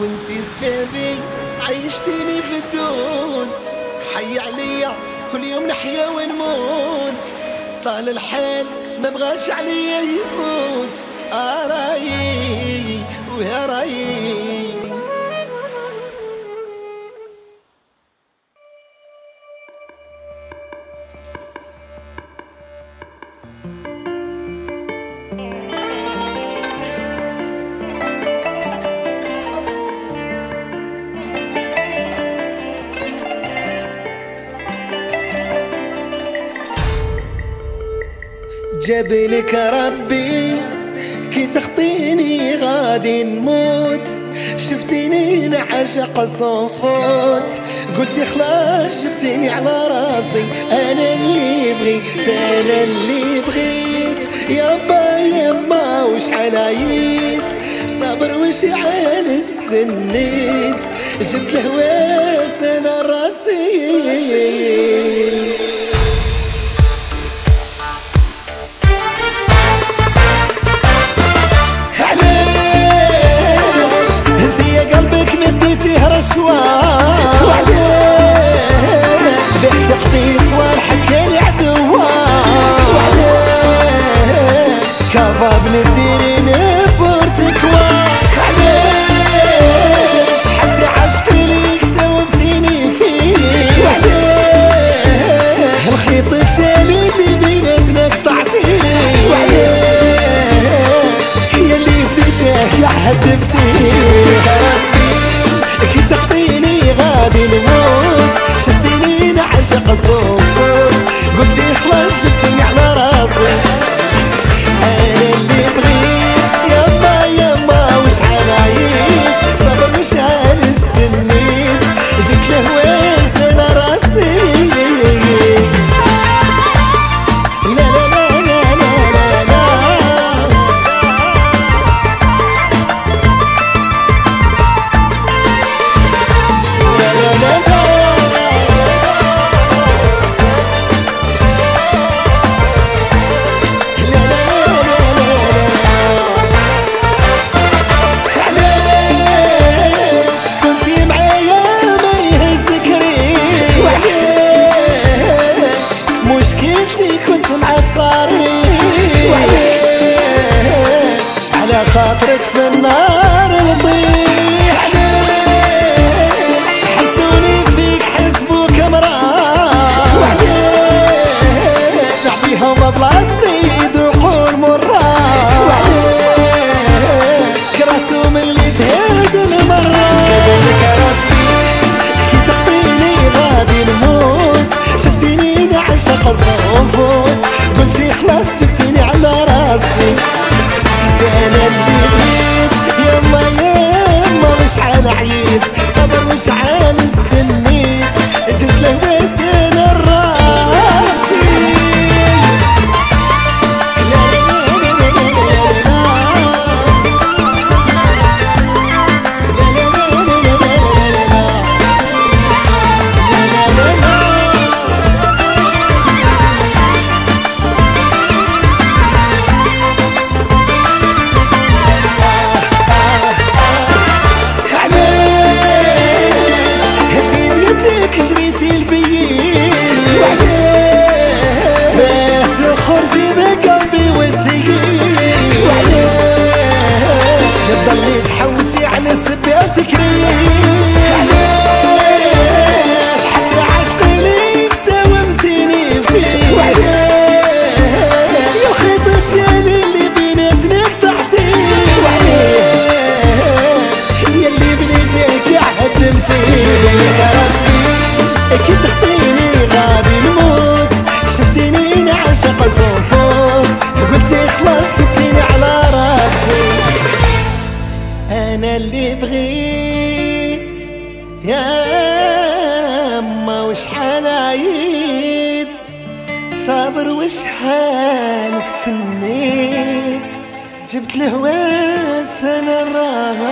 وانتي سبابي عيشتيني في الدود. حي عليا كل يوم نحيا ونموت. طال الحال ما بغاش عليا يفوت. اراي ويا جبلك ربي كي تخطيني غادي نموت. شفتيني نعشق صنفوت. قلتي خلاص جبتيني على راسي. أنا اللي بغيت أنا اللي بغيت. يابا يابا وش علايت صبر وش عال استنيت جبت الهواس أنا راسي. رشوان وعليش بيحت قديس والحكي لي عدوان وعليش كباب بورتك وعليش حتى عشت ليك سوبتيني فيه وعليش الخيط التالي اللي بيناتنا قطعتيه وعليش هي اللي بديته يا غادي نعشق صوفوت قلتي خلاص جبتيني خاطرك في النار نطيح ليش حسدوني فيك حسبوا كاميرات وعليش نعطيهم بلاستيك مش استنيت جبت له نعشق صنفوت قلتي خلاص جبتيني على راسي. أنا اللي بغيت. يا اما وشحال عييت صابر وشحال استنيت جبت الهواس أنا الراسي